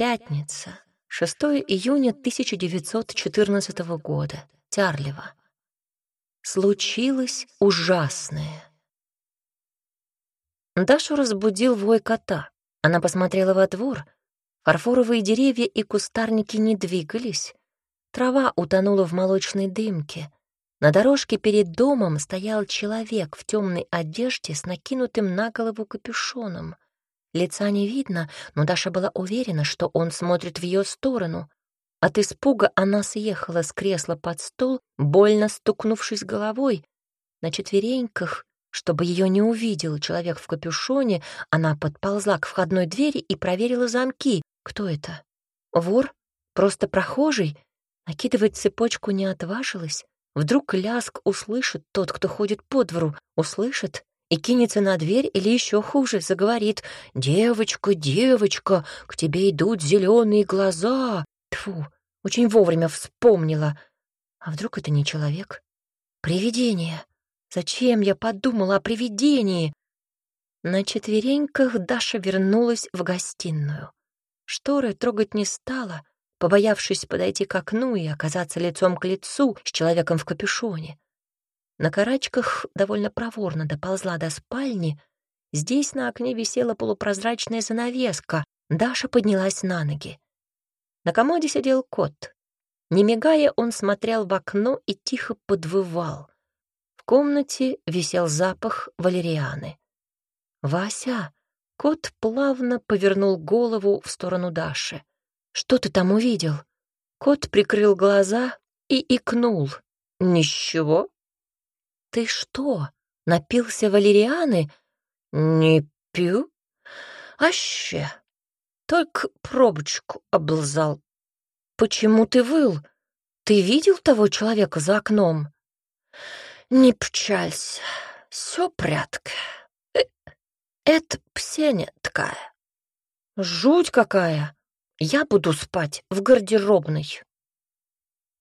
Пятница, 6 июня 1914 года, Тярлево. Случилось ужасное. Дашу разбудил вой кота. Она посмотрела во двор. Фарфоровые деревья и кустарники не двигались. Трава утонула в молочной дымке. На дорожке перед домом стоял человек в темной одежде с накинутым на голову капюшоном. Лица не видно, но Даша была уверена, что он смотрит в ее сторону. От испуга она съехала с кресла под стол, больно стукнувшись головой. На четвереньках, чтобы ее не увидел человек в капюшоне, она подползла к входной двери и проверила замки. Кто это? Вор? Просто прохожий? Накидывать цепочку не отважилась. Вдруг ляск услышит тот, кто ходит по двору, услышит и кинется на дверь или еще хуже, заговорит «Девочка, девочка, к тебе идут зеленые глаза!» Тфу, очень вовремя вспомнила. А вдруг это не человек? Привидение. Зачем я подумала о привидении? На четвереньках Даша вернулась в гостиную. Шторы трогать не стала, побоявшись подойти к окну и оказаться лицом к лицу с человеком в капюшоне. На карачках довольно проворно доползла до спальни. Здесь на окне висела полупрозрачная занавеска. Даша поднялась на ноги. На комоде сидел кот. Не мигая, он смотрел в окно и тихо подвывал. В комнате висел запах валерианы. «Вася!» Кот плавно повернул голову в сторону Даши. «Что ты там увидел?» Кот прикрыл глаза и икнул. «Ничего», «Ты что, напился валерианы?» «Не пью. Аще. Только пробочку облзал». «Почему ты выл? Ты видел того человека за окном?» «Не пчалься. Все прятка. Э, это псеня такая». «Жуть какая! Я буду спать в гардеробной».